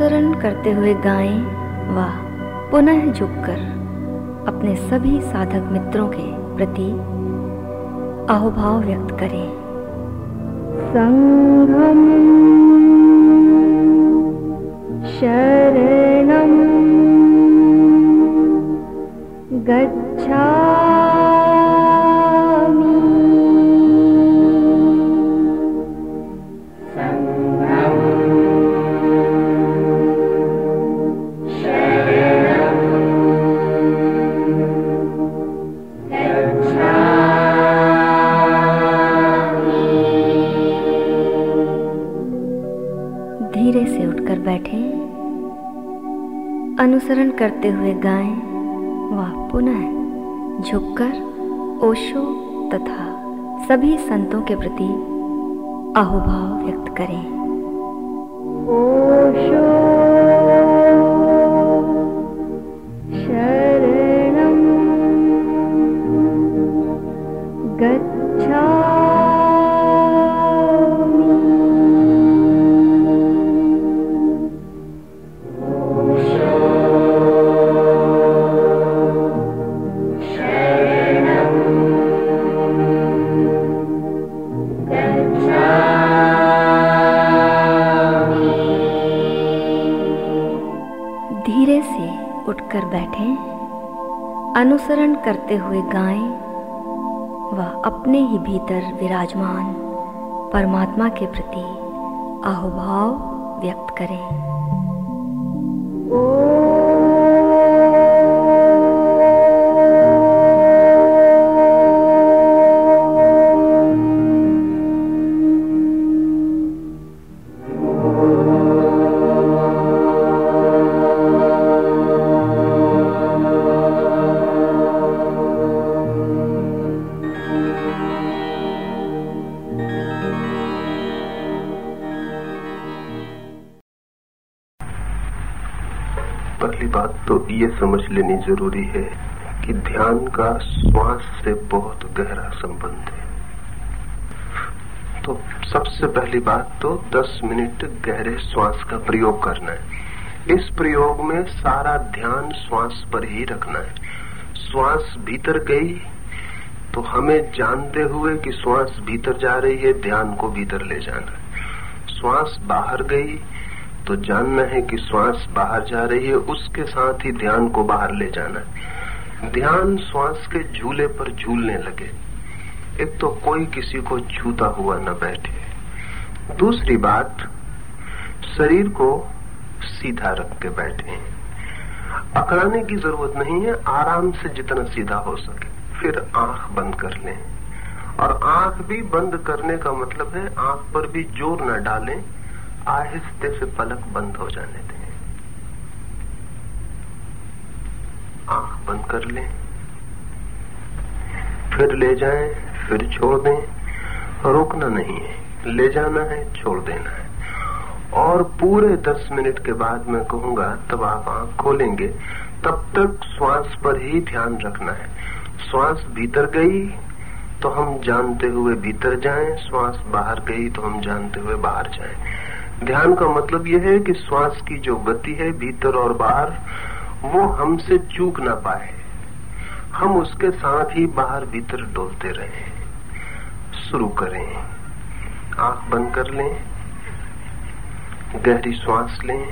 अनुसरण करते हुए गाएं व पुनः झुककर अपने सभी साधक मित्रों के प्रति अहोभाव व्यक्त करें संगम शरणम गच्छा हुए गाएं वह पुनः झुककर ओशो तथा सभी संतों के प्रति अहोभाव व्यक्त करें कर बैठे अनुसरण करते हुए गाएं व अपने ही भीतर विराजमान परमात्मा के प्रति आहुभाव व्यक्त करें ओ समझ लेनी जरूरी है कि ध्यान का श्वास से बहुत गहरा संबंध है तो सबसे पहली बात तो 10 मिनट गहरे श्वास का प्रयोग करना है इस प्रयोग में सारा ध्यान श्वास पर ही रखना है श्वास भीतर गई तो हमें जानते हुए कि श्वास भीतर जा रही है ध्यान को भीतर ले जाना है श्वास बाहर गई तो जानना है कि श्वास बाहर जा रही है उसके साथ ही ध्यान को बाहर ले जाना है ध्यान श्वास के झूले पर झूलने लगे एक तो कोई किसी को छूता हुआ न बैठे दूसरी बात शरीर को सीधा रख के बैठे अकड़ाने की जरूरत नहीं है आराम से जितना सीधा हो सके फिर आंख बंद कर लें और आंख भी बंद करने का मतलब है आंख पर भी जोर न डालें आहिस्ते से पलक बंद हो जाने दें आंख बंद कर लें फिर ले जाएं फिर छोड़ दें रोकना नहीं है ले जाना है छोड़ देना है और पूरे दस मिनट के बाद मैं कहूंगा तब आप आंख खोलेंगे तब तक श्वास पर ही ध्यान रखना है श्वास भीतर गई तो हम जानते हुए भीतर जाएं श्वास बाहर गई तो हम जानते हुए बाहर जाएं ध्यान का मतलब यह है कि श्वास की जो गति है भीतर और बाहर वो हमसे चूक ना पाए हम उसके साथ ही बाहर भीतर डोलते रहे शुरू करें आंख बंद कर लें गहरी श्वास लें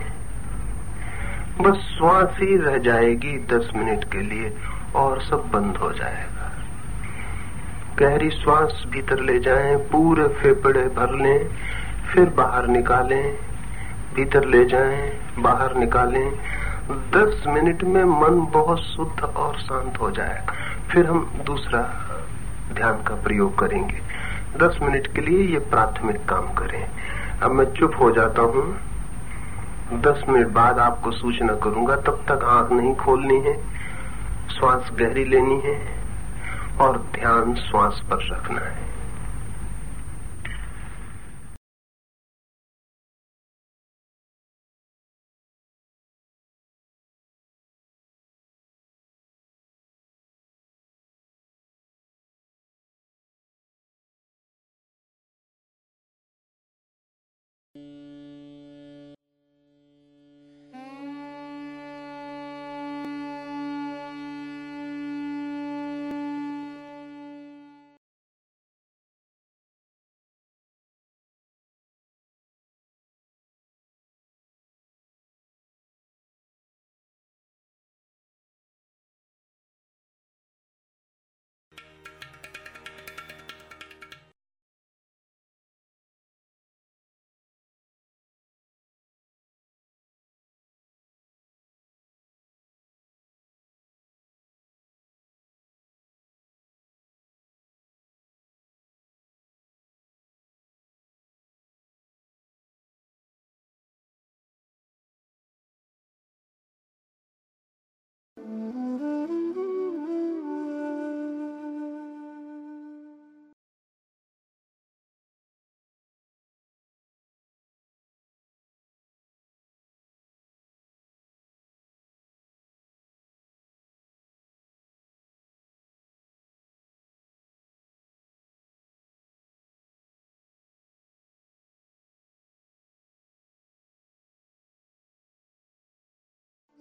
बस श्वास ही रह जाएगी दस मिनट के लिए और सब बंद हो जाएगा गहरी श्वास भीतर ले जाएं पूरे फेफड़े भर लें फिर बाहर निकालें भीतर ले जाएं बाहर निकालें दस मिनट में मन बहुत शुद्ध और शांत हो जाएगा फिर हम दूसरा ध्यान का प्रयोग करेंगे दस मिनट के लिए ये प्राथमिक काम करें अब मैं चुप हो जाता हूँ दस मिनट बाद आपको सूचना करूंगा तब तक आंख नहीं खोलनी है श्वास गहरी लेनी है और ध्यान श्वास पर रखना है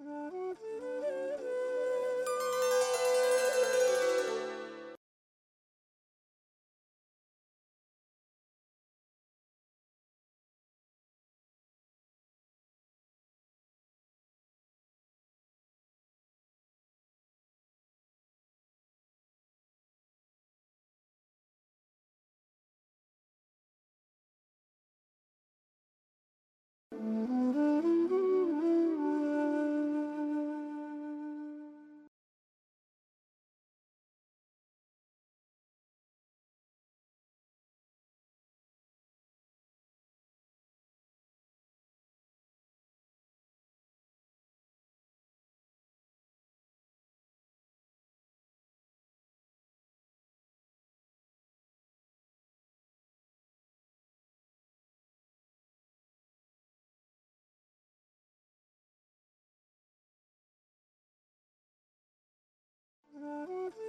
Mm-hmm. Mm-hmm.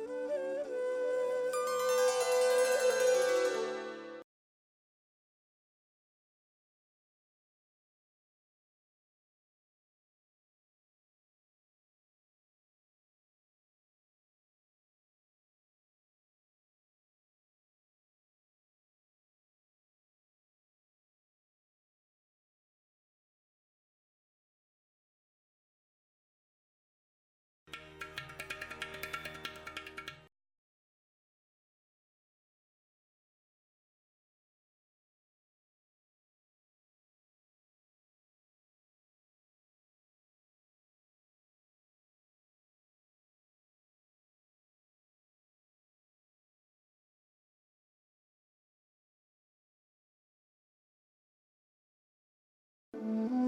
Mm-hmm.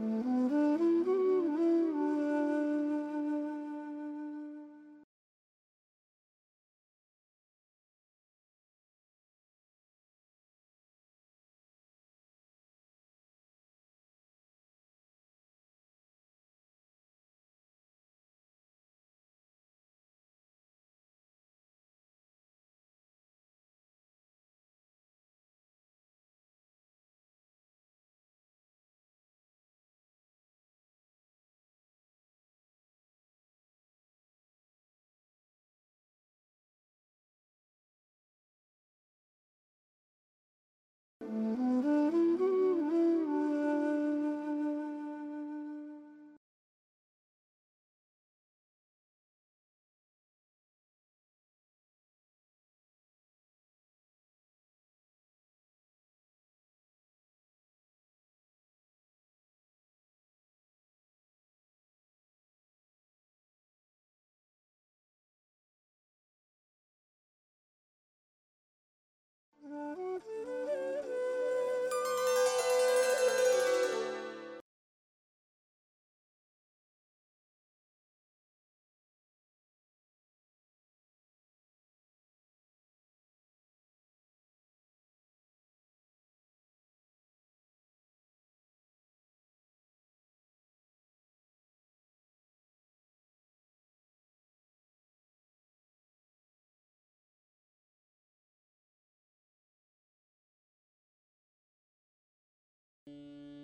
Mm-hmm. Mm-hmm. Música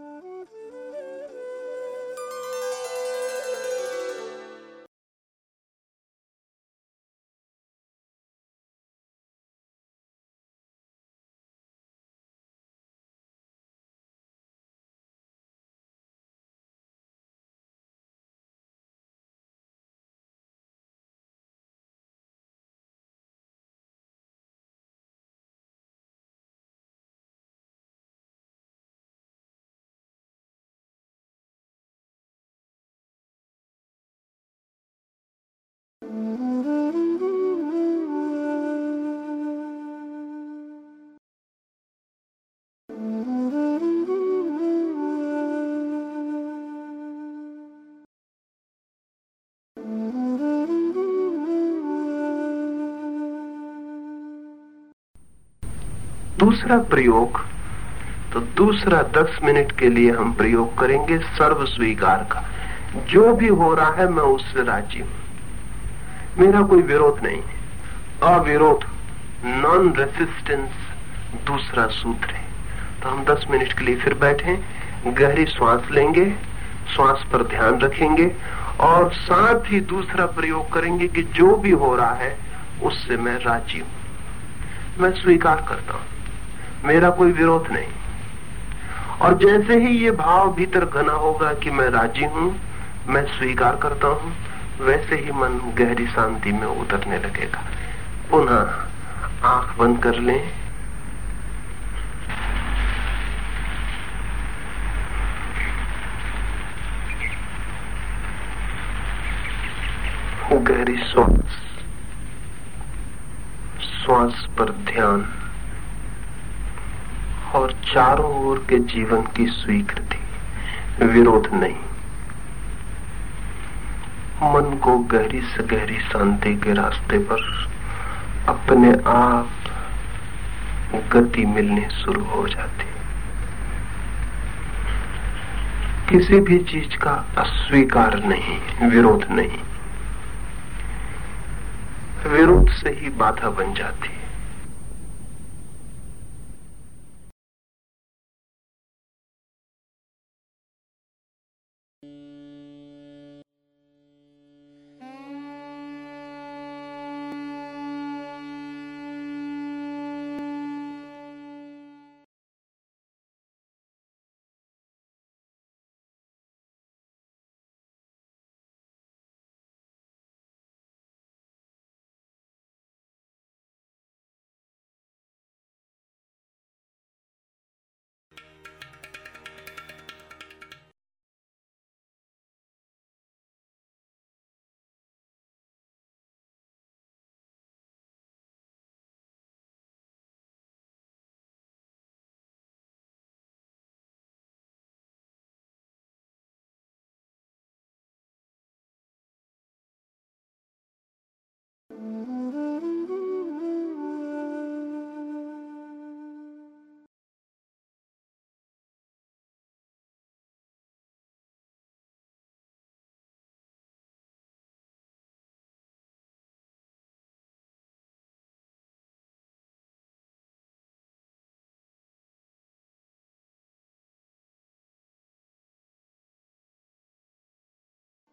Oh. दूसरा प्रयोग तो दूसरा दस मिनट के लिए हम प्रयोग करेंगे सर्व स्वीकार का जो भी हो रहा है मैं उससे राजी हूं मेरा कोई विरोध नहीं अविरोध नॉन रेसिस्टेंस दूसरा सूत्र है तो हम 10 मिनट के लिए फिर बैठे गहरी श्वास लेंगे श्वास पर ध्यान रखेंगे और साथ ही दूसरा प्रयोग करेंगे कि जो भी हो रहा है उससे मैं राजी हूं मैं स्वीकार करता हूं मेरा कोई विरोध नहीं और जैसे ही ये भाव भीतर घना होगा कि मैं राजी हूं मैं स्वीकार करता हूं वैसे ही मन गहरी शांति में उतरने लगेगा पुनः आंख बंद कर लें गहरी श्वास श्वास पर ध्यान और चारों ओर के जीवन की स्वीकृति विरोध नहीं मन को गहरी से गहरी शांति के रास्ते पर अपने आप गति मिलने शुरू हो जाती किसी भी चीज का अस्वीकार नहीं विरोध नहीं विरोध से ही बाधा बन जाती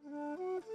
Mm-hmm.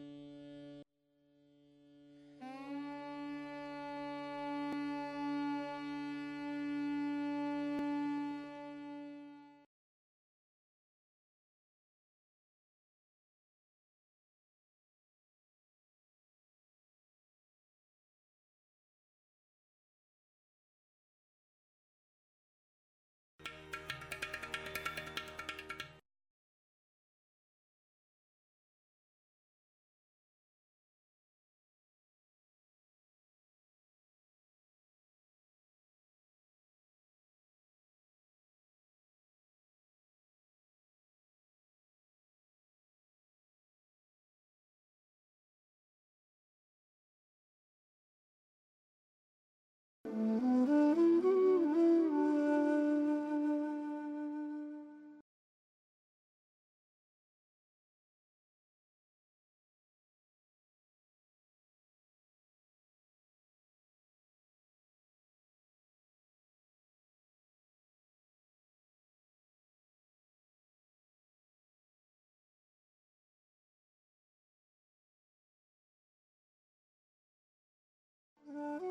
Mm-hmm.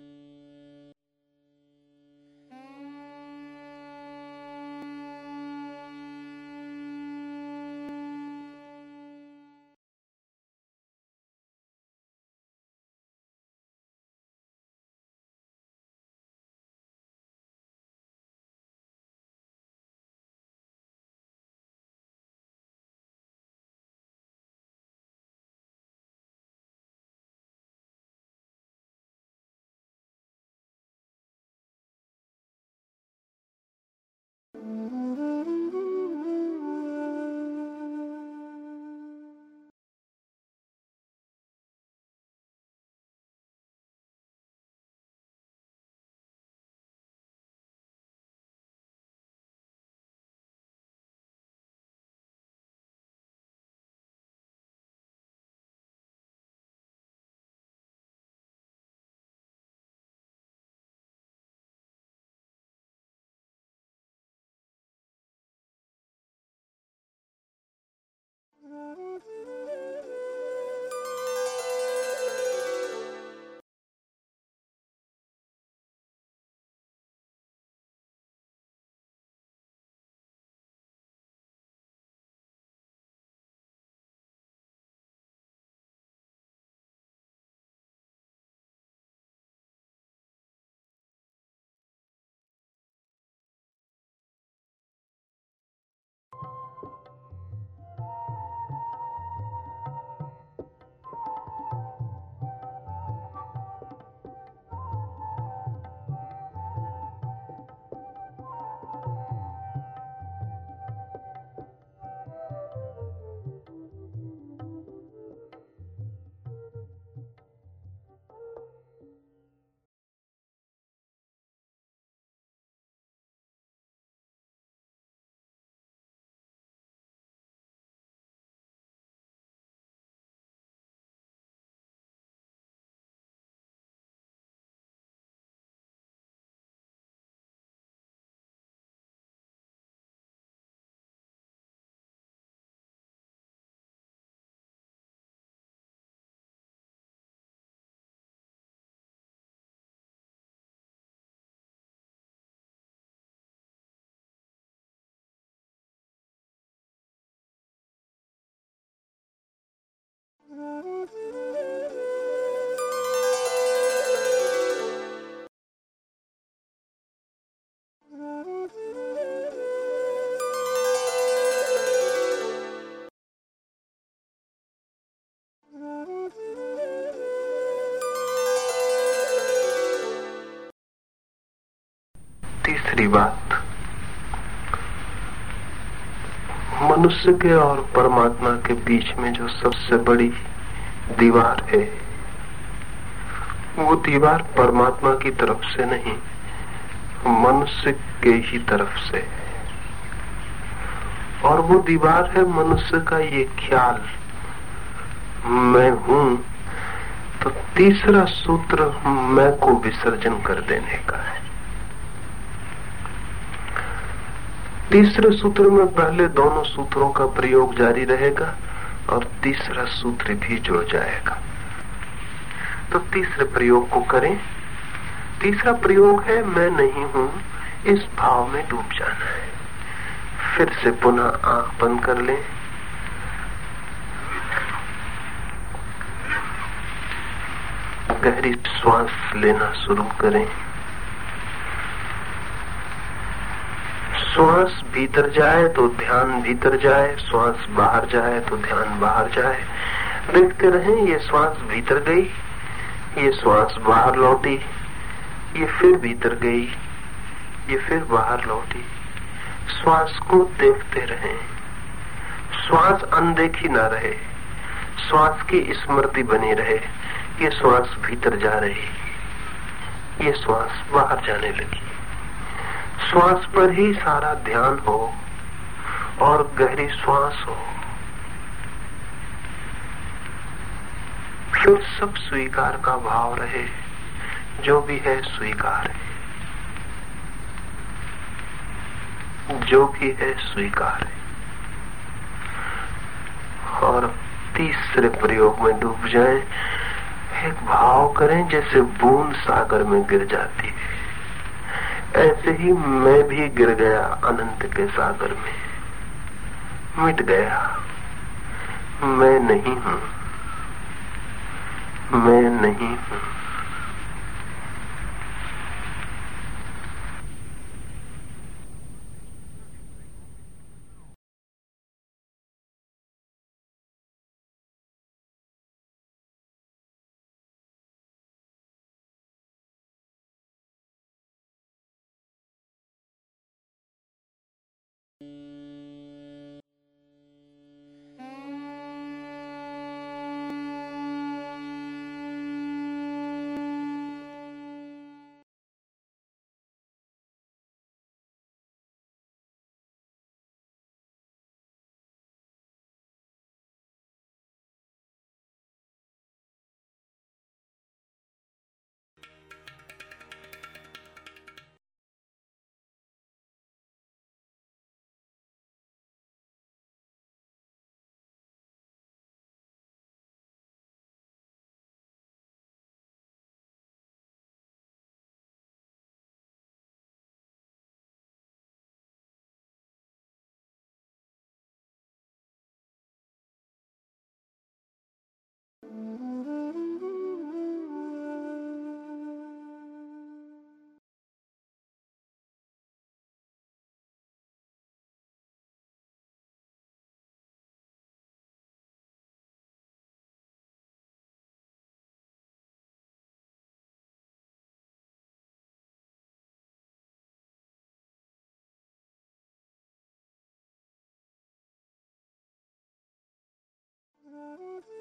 Música Mm-hmm. Mm-hmm. बात मनुष्य के और परमात्मा के बीच में जो सबसे बड़ी दीवार है वो दीवार परमात्मा की तरफ से नहीं मनुष्य के ही तरफ से है और वो दीवार है मनुष्य का ये ख्याल मैं हूं तो तीसरा सूत्र मैं को विसर्जन कर देने का है तीसरे सूत्र में पहले दोनों सूत्रों का प्रयोग जारी रहेगा और तीसरा सूत्र भी जुड़ जाएगा तो तीसरे प्रयोग को करें तीसरा प्रयोग है मैं नहीं हूं इस भाव में डूब जाना है फिर से पुनः आंख बंद कर लें गहरी श्वास लेना शुरू करें श्वास भीतर जाए तो ध्यान भीतर जाए श्वास बाहर जाए तो ध्यान बाहर जाए देखते रहे ये श्वास भीतर गई ये श्वास बाहर लौटी ये फिर भीतर गई ये फिर बाहर लौटी श्वास को देखते रहे श्वास अनदेखी ना रहे श्वास की स्मृति बनी रहे ये श्वास भीतर जा रही ये श्वास बाहर जाने लगी श्वास पर ही सारा ध्यान हो और गहरी श्वास हो फिर सब स्वीकार का भाव रहे जो भी है स्वीकार है जो भी है स्वीकार है और तीसरे प्रयोग में डूब जाए एक भाव करें जैसे बूंद सागर में गिर जाती है ऐसे ही मैं भी गिर गया अनंत के सागर में मिट गया मैं नहीं हूं मैं नहीं हूं Mm-hmm.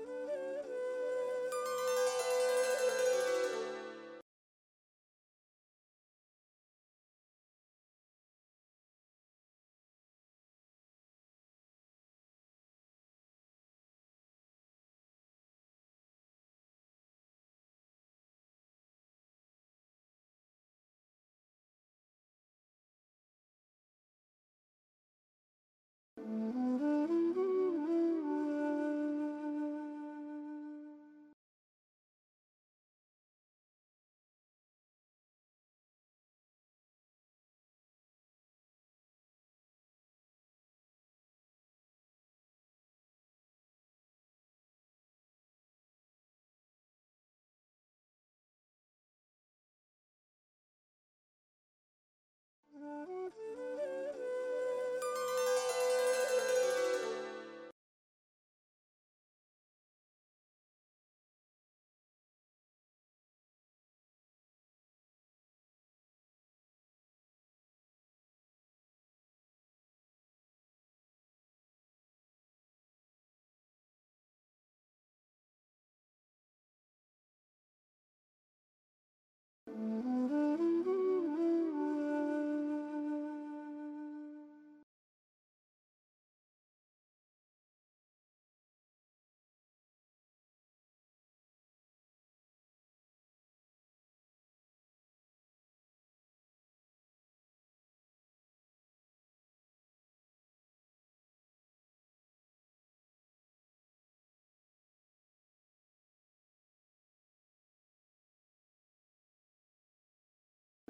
Mm-hmm.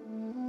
Mm-hmm.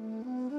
Música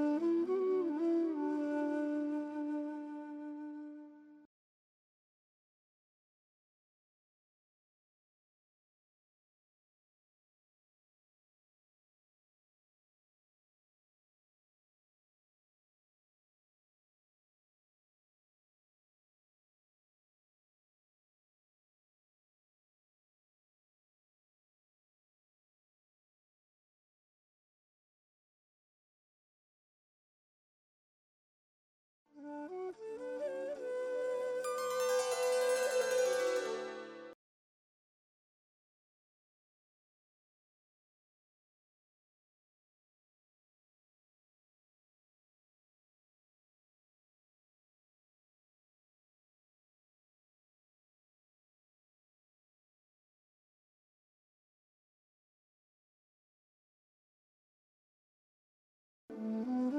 Mm-hmm.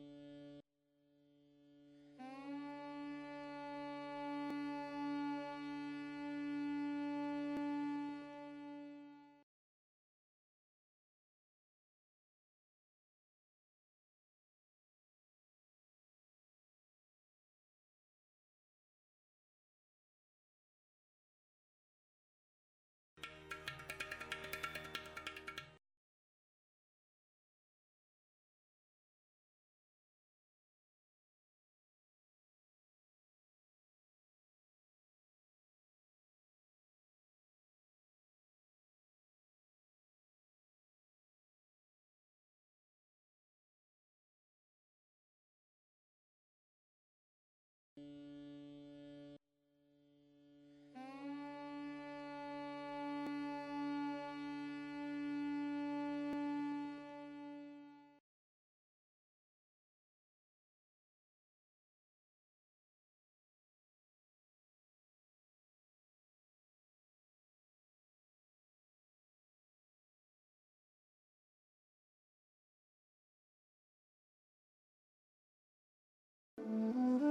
Mm-hmm.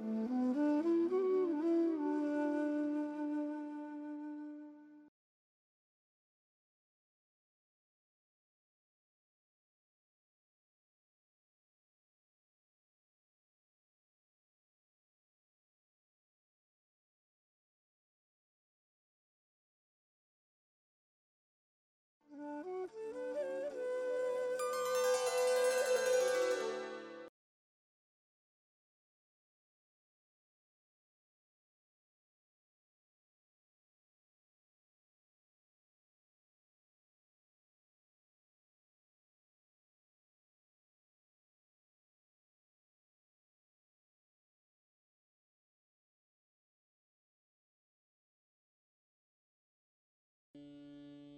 Mm-hmm. Música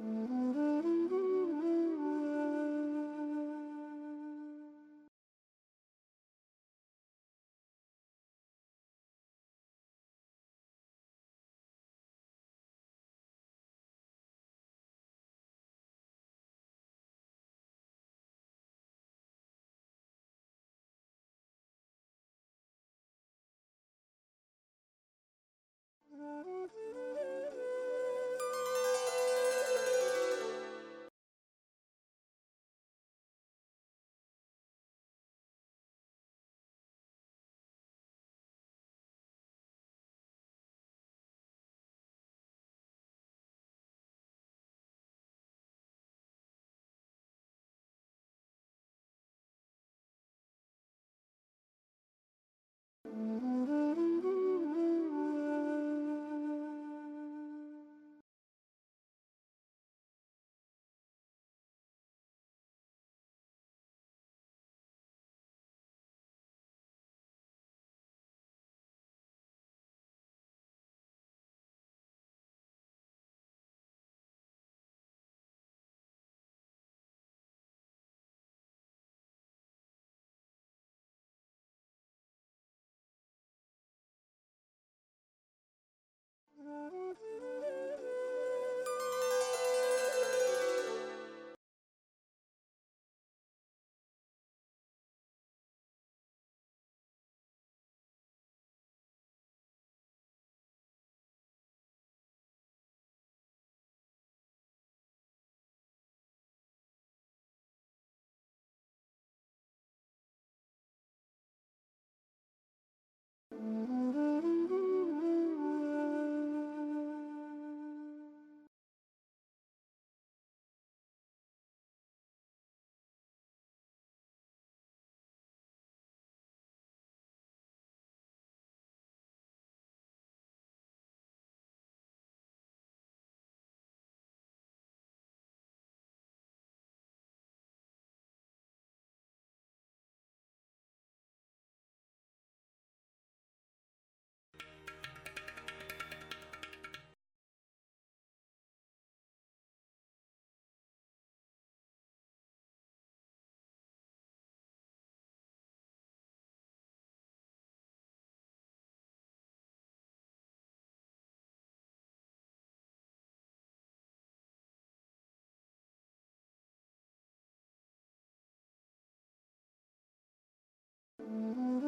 Mm-hmm. Mm-hmm. Mm-hmm. Música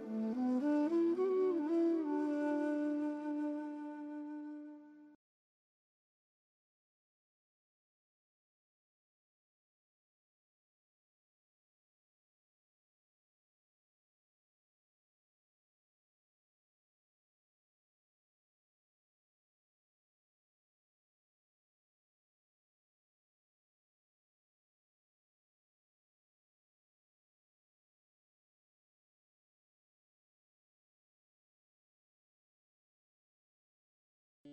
Mm-hmm.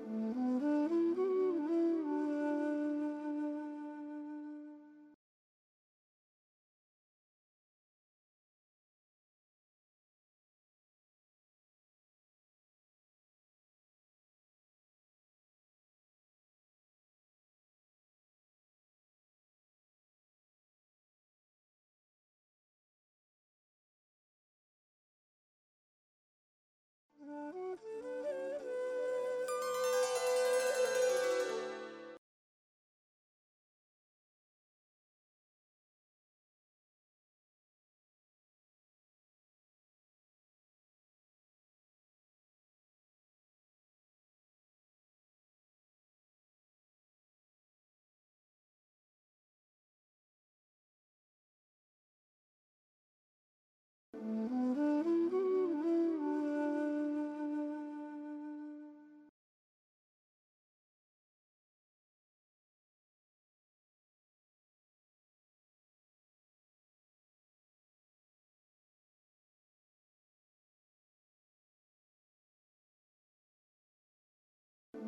Mm-hmm. Mm-hmm.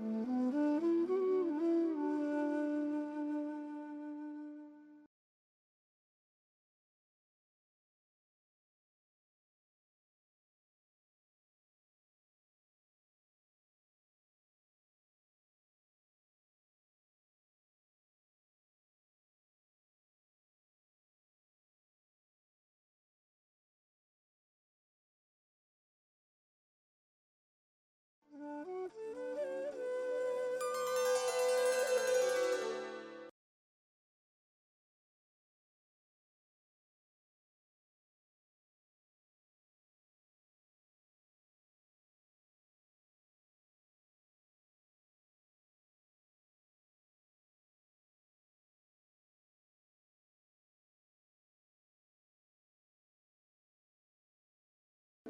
Mm-hmm.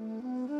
Mm-hmm.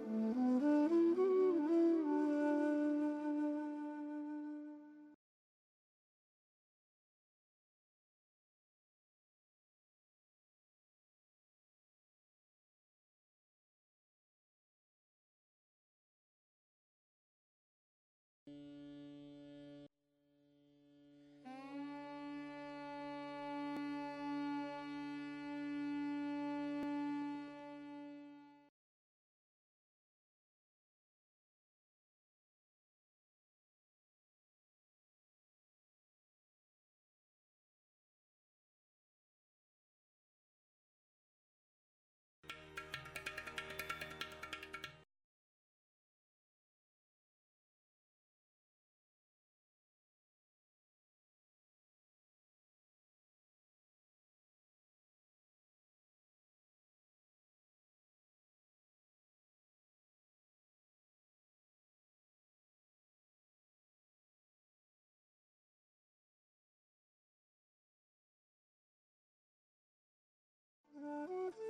Mm-hmm. Música Mm-hmm.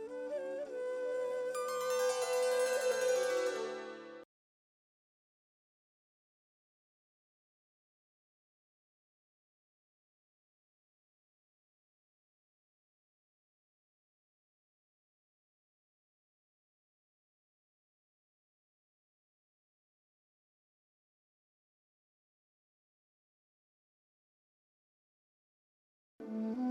oh, hmm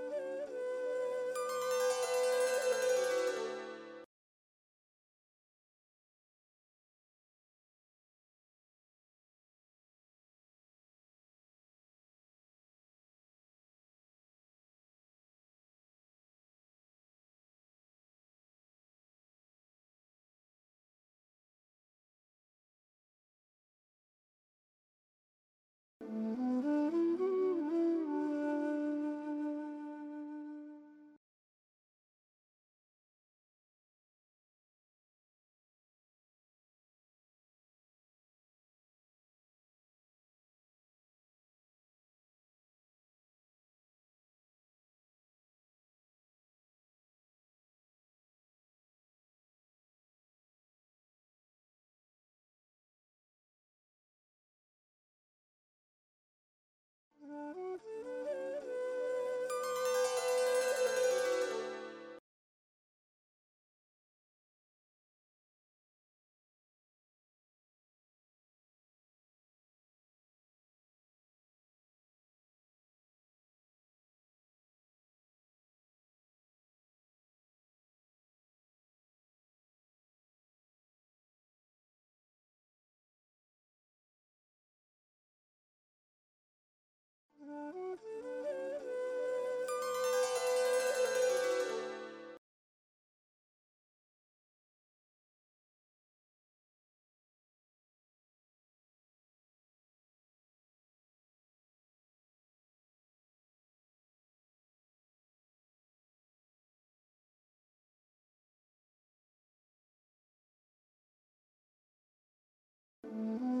Mm-hmm. Mm-hmm.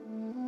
Mm-hmm.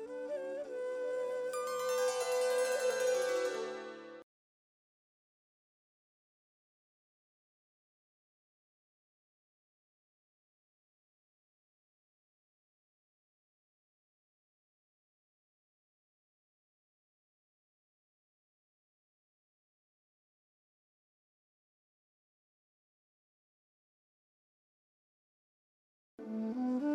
Mm-hmm.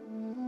Mm-hmm.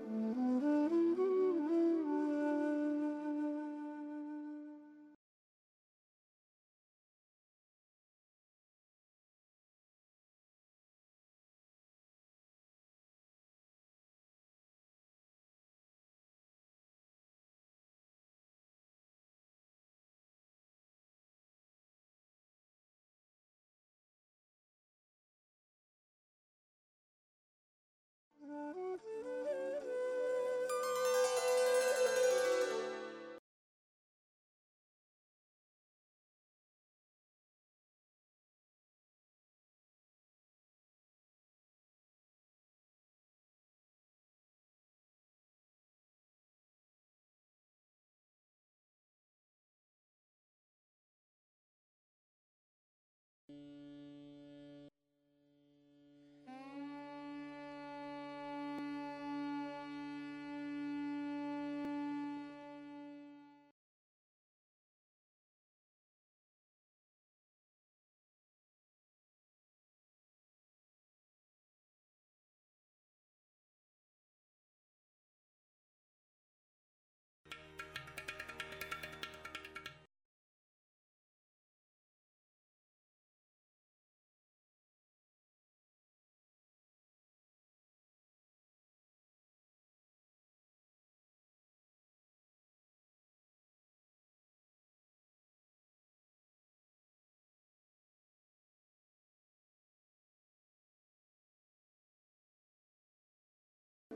Mm-hmm. Mm-hmm.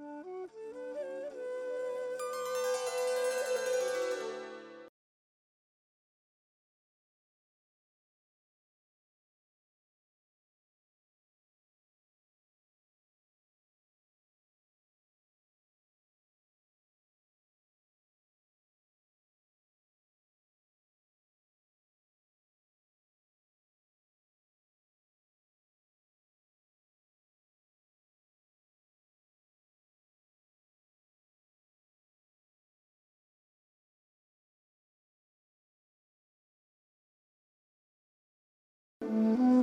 Mm-hmm. 嗯。